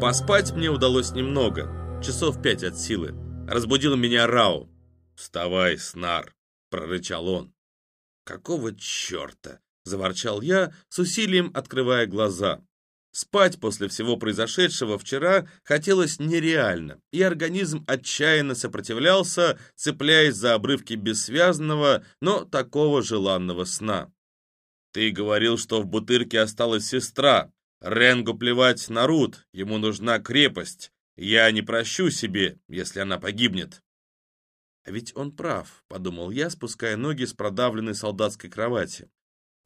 Поспать мне удалось немного, часов пять от силы. Разбудил меня Рау. «Вставай, снар!» — прорычал он. «Какого черта?» — заворчал я, с усилием открывая глаза. Спать после всего произошедшего вчера хотелось нереально, и организм отчаянно сопротивлялся, цепляясь за обрывки бессвязного, но такого желанного сна. «Ты говорил, что в бутырке осталась сестра. Ренгу плевать на Рут, ему нужна крепость. Я не прощу себе, если она погибнет». «А ведь он прав», — подумал я, спуская ноги с продавленной солдатской кровати.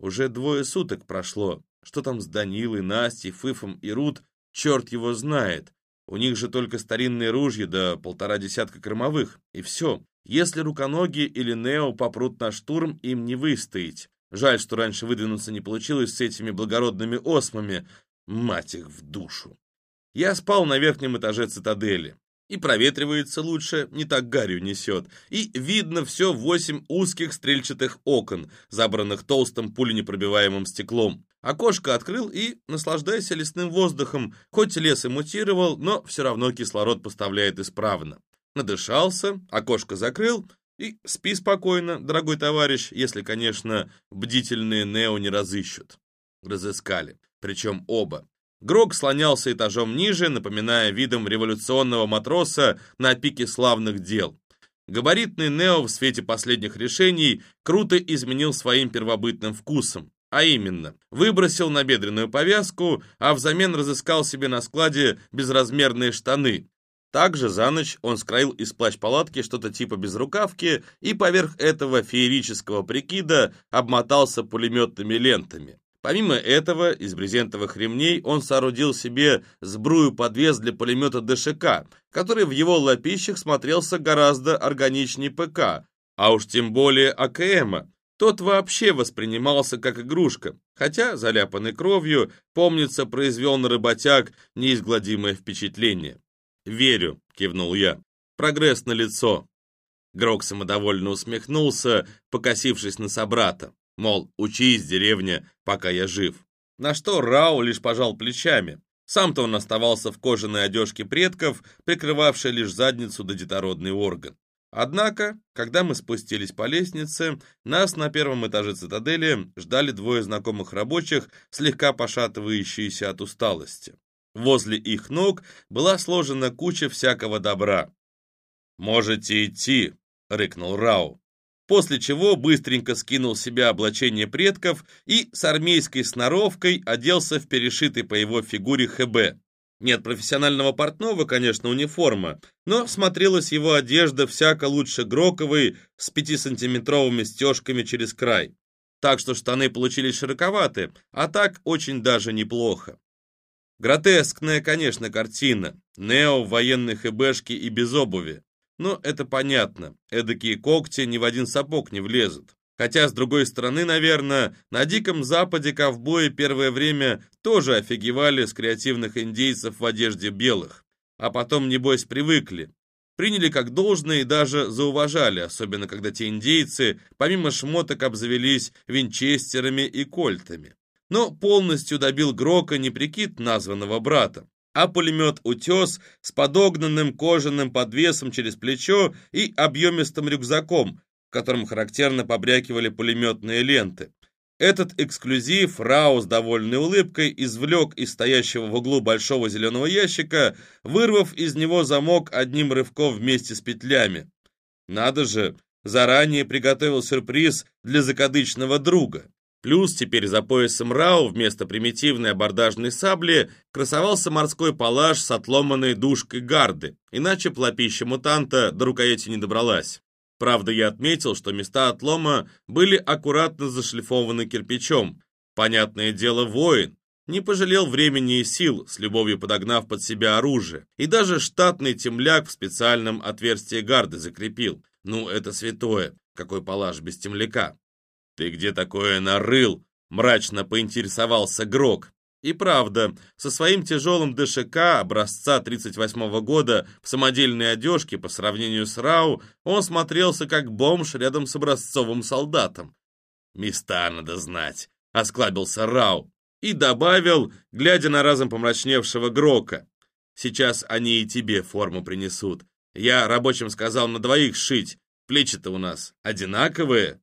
«Уже двое суток прошло. Что там с Данилой, Настей, Фыфом и Рут, черт его знает. У них же только старинные ружья да полтора десятка кормовых, и все. Если руконоги или Нео попрут на штурм, им не выстоять. Жаль, что раньше выдвинуться не получилось с этими благородными осмами. Мать их в душу. Я спал на верхнем этаже цитадели. И проветривается лучше, не так гарью несет. И видно все восемь узких стрельчатых окон, забранных толстым пуленепробиваемым стеклом. Окошко открыл и наслаждайся лесным воздухом. Хоть лес и мутировал, но все равно кислород поставляет исправно. Надышался, окошко закрыл и спи спокойно, дорогой товарищ, если, конечно, бдительные Нео не разыщут. Разыскали, причем оба. Грог слонялся этажом ниже, напоминая видом революционного матроса на пике славных дел. Габаритный Нео в свете последних решений круто изменил своим первобытным вкусом. А именно, выбросил набедренную повязку, а взамен разыскал себе на складе безразмерные штаны, также за ночь он скроил из плащ-палатки что-то типа безрукавки и поверх этого феерического прикида обмотался пулеметными лентами. Помимо этого, из брезентовых ремней он соорудил себе сбрую-подвес для пулемета ДШК, который в его лапищах смотрелся гораздо органичнее ПК, а уж тем более АКМа. Тот вообще воспринимался как игрушка, хотя, заляпанный кровью, помнится, произвел на работяг неизгладимое впечатление. «Верю», — кивнул я. «Прогресс на лицо. Грок самодовольно усмехнулся, покосившись на собрата. Мол, учись, деревня, пока я жив. На что Рау лишь пожал плечами. Сам-то он оставался в кожаной одежке предков, прикрывавшей лишь задницу да детородный орган. Однако, когда мы спустились по лестнице, нас на первом этаже цитадели ждали двое знакомых рабочих, слегка пошатывающиеся от усталости. Возле их ног была сложена куча всякого добра. «Можете идти», — рыкнул Рау. После чего быстренько скинул с себя облачение предков и с армейской сноровкой оделся в перешитый по его фигуре ХБ. Нет профессионального портного, конечно, униформа, но смотрелась его одежда всяко лучше Гроковой с пятисантиметровыми стежками через край. Так что штаны получились широковаты, а так очень даже неплохо. Гротескная, конечно, картина. Нео в военной хэбэшке и без обуви. Но это понятно. Эдакие когти ни в один сапог не влезут. Хотя, с другой стороны, наверное, на Диком Западе ковбои первое время тоже офигевали с креативных индейцев в одежде белых. А потом, небось, привыкли. Приняли как должное и даже зауважали, особенно когда те индейцы, помимо шмоток, обзавелись винчестерами и кольтами но полностью добил Грока не прикид названного брата, а пулемет «Утес» с подогнанным кожаным подвесом через плечо и объемистым рюкзаком, в котором характерно побрякивали пулеметные ленты. Этот эксклюзив Рау с довольной улыбкой извлек из стоящего в углу большого зеленого ящика, вырвав из него замок одним рывком вместе с петлями. Надо же, заранее приготовил сюрприз для закадычного друга. Плюс теперь за поясом Рау вместо примитивной абордажной сабли красовался морской палаш с отломанной душкой гарды, иначе плопища мутанта до рукояти не добралась. Правда, я отметил, что места отлома были аккуратно зашлифованы кирпичом. Понятное дело, воин. Не пожалел времени и сил, с любовью подогнав под себя оружие. И даже штатный темляк в специальном отверстии гарды закрепил. Ну, это святое, какой палаш без темляка. «Ты где такое нарыл?» — мрачно поинтересовался Грок. И правда, со своим тяжелым ДШК образца 38-го года в самодельной одежке по сравнению с Рау он смотрелся как бомж рядом с образцовым солдатом. «Места надо знать», — осклабился Рау и добавил, глядя на разом помрачневшего Грока. Сейчас они и тебе форму принесут. Я рабочим сказал на двоих шить. Плечи-то у нас одинаковые».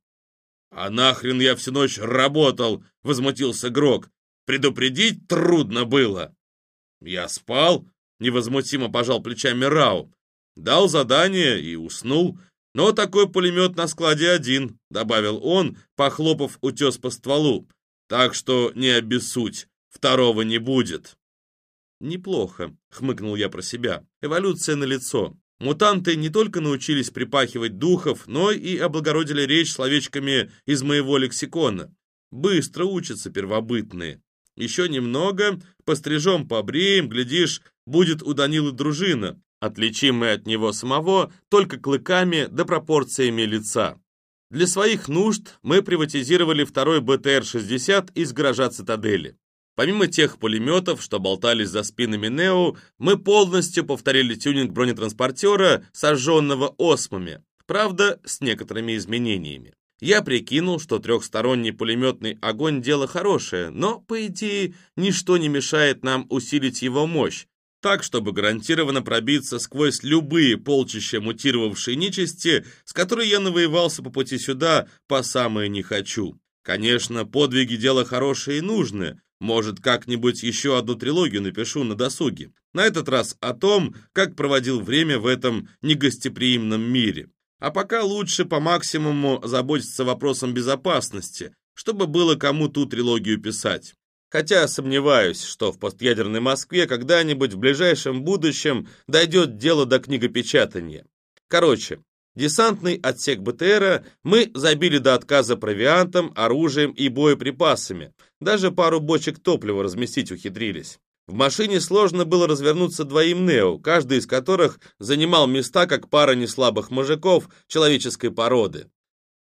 «А нахрен я всю ночь работал?» — возмутился Грок. «Предупредить трудно было». «Я спал?» — невозмутимо пожал плечами Рау. «Дал задание и уснул. Но такой пулемет на складе один», — добавил он, похлопав утес по стволу. «Так что не обессудь, второго не будет». «Неплохо», — хмыкнул я про себя. «Эволюция налицо. Мутанты не только научились припахивать духов, но и облагородили речь словечками из моего лексикона. Быстро учатся первобытные. Еще немного, пострижем, побреем, глядишь, будет у Данилы дружина, отличимая от него самого только клыками да пропорциями лица. Для своих нужд мы приватизировали второй БТР-60 из гаража «Цитадели». Помимо тех пулеметов, что болтались за спинами Нео, мы полностью повторили тюнинг бронетранспортера, сожженного осмами, правда, с некоторыми изменениями. Я прикинул, что трехсторонний пулеметный огонь – дело хорошее, но, по идее, ничто не мешает нам усилить его мощь, так, чтобы гарантированно пробиться сквозь любые полчища мутировавшей нечисти, с которой я навоевался по пути сюда по самое не хочу. Конечно, подвиги – дело хорошее и нужное, может, как-нибудь еще одну трилогию напишу на досуге. На этот раз о том, как проводил время в этом негостеприимном мире. А пока лучше по максимуму заботиться вопросом безопасности, чтобы было кому ту трилогию писать. Хотя сомневаюсь, что в постъядерной Москве когда-нибудь в ближайшем будущем дойдет дело до книгопечатания. Короче, Десантный отсек БТРа мы забили до отказа провиантом, оружием и боеприпасами. Даже пару бочек топлива разместить ухитрились. В машине сложно было развернуться двоим Нео, каждый из которых занимал места, как пара неслабых мужиков человеческой породы.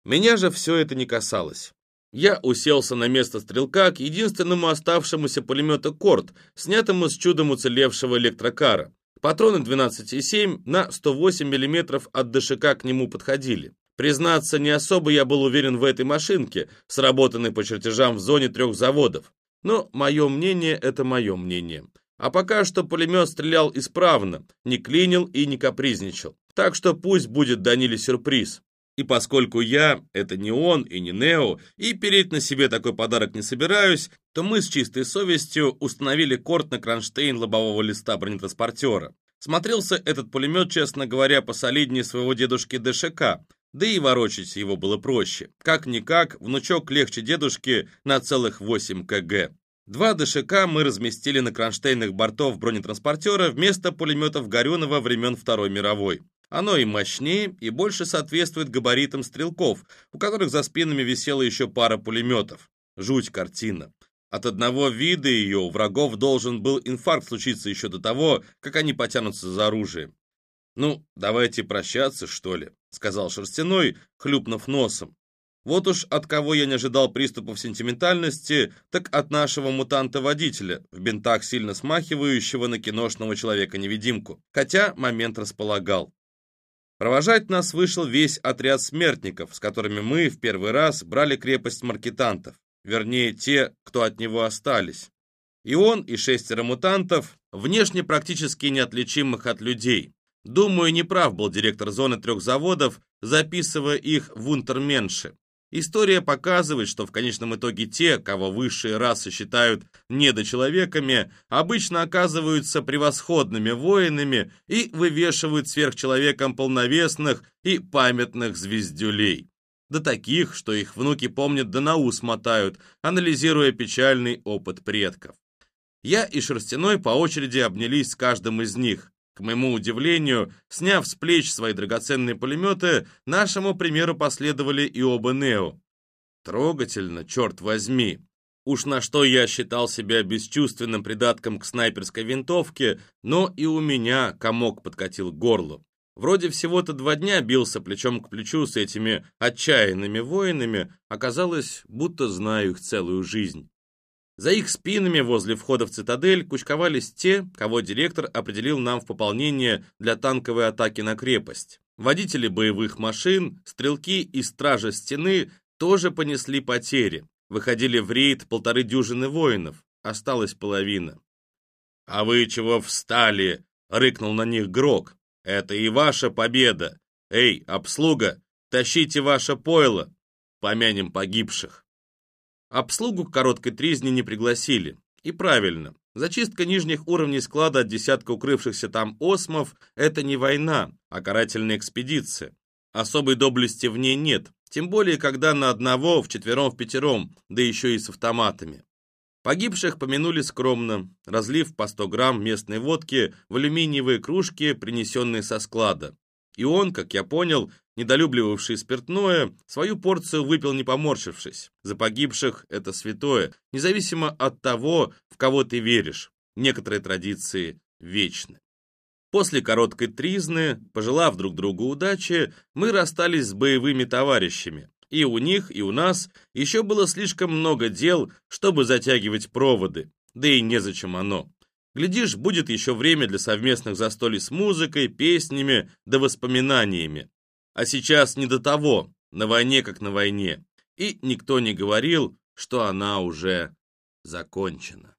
Меня же все это не касалось. Я уселся на место стрелка к единственному оставшемуся пулемету «Корт», снятому с чудом уцелевшего электрокара. Патроны 12,7 на 108 мм от ДШК к нему подходили. Признаться, не особо я был уверен в этой машинке, сработанной по чертежам в зоне трех заводов. Но мое мнение — это мое мнение. А пока что пулемет стрелял исправно, не клинил и не капризничал. Так что пусть будет Даниле сюрприз. И поскольку я — это не он и не Нео, и переть на себе такой подарок не собираюсь, то мы с чистой совестью установили корт на кронштейн лобового листа бронетранспортера. Смотрелся этот пулемет, честно говоря, посолиднее своего дедушки ДШК, да и ворочать его было проще. Как-никак, внучок легче дедушки на целых 8 кг. Два ДШК мы разместили на кронштейнах бортов бронетранспортера вместо пулеметов Горюнова времен Второй мировой. Оно и мощнее, и больше соответствует габаритам стрелков, у которых за спинами висела еще пара пулеметов. Жуть картина. От одного вида ее у врагов должен был инфаркт случиться еще до того, как они потянутся за оружием. «Ну, давайте прощаться, что ли», — сказал Шерстяной, хлюпнув носом. Вот уж от кого я не ожидал приступов сентиментальности, так от нашего мутанта-водителя, в бинтах сильно смахивающего на киношного человека-невидимку, хотя момент располагал. Провожать нас вышел весь отряд смертников, с которыми мы в первый раз брали крепость маркетантов, вернее, те, кто от него остались. И он, и шестеро мутантов, внешне практически неотличимых от людей. Думаю, неправ был директор зоны трех заводов, записывая их в унтерменши. История показывает, что в конечном итоге те, кого высшие расы считают недочеловеками, обычно оказываются превосходными воинами и вывешивают сверхчеловеком полновесных и памятных звездюлей. До таких, что их внуки помнят да на ус мотают, анализируя печальный опыт предков. Я и Шерстяной по очереди обнялись с каждым из них, к моему удивлению, сняв с плеч свои драгоценные пулеметы, нашему примеру последовали и оба Нео. Трогательно, черт возьми. Уж на что я считал себя бесчувственным придатком к снайперской винтовке, но и у меня комок подкатил к горлу. Вроде всего-то два дня бился плечом к плечу с этими отчаянными воинами, оказалось, будто знаю их целую жизнь. За их спинами возле входа в цитадель кучковались те, кого директор определил нам в пополнение для танковой атаки на крепость. Водители боевых машин, стрелки и стражи стены тоже понесли потери. Выходили в рейд полторы дюжины воинов, осталась половина. «А вы чего встали?» — рыкнул на них Грок. «Это и ваша победа! Эй, обслуга, тащите ваше пойло! Помянем погибших!» Обслугу к короткой тризне не пригласили. И правильно. Зачистка нижних уровней склада от десятка укрывшихся там осмов – это не война, а карательная экспедиция. Особой доблести в ней нет, тем более, когда на одного, вчетвером, в пятером, да еще и с автоматами. Погибших помянули скромно, разлив по 100 грамм местной водки в алюминиевые кружки, принесенные со склада. И он, как я понял, недолюбливавший спиртное, свою порцию выпил не поморщившись. За погибших это святое, независимо от того, в кого ты веришь. Некоторые традиции вечны. После короткой тризны, пожелав друг другу удачи, мы расстались с боевыми товарищами. И у них, и у нас еще было слишком много дел, чтобы затягивать проводы. Да и незачем оно. Глядишь, будет еще время для совместных застолий с музыкой, песнями да воспоминаниями. А сейчас не до того, на войне как на войне. И никто не говорил, что она уже закончена.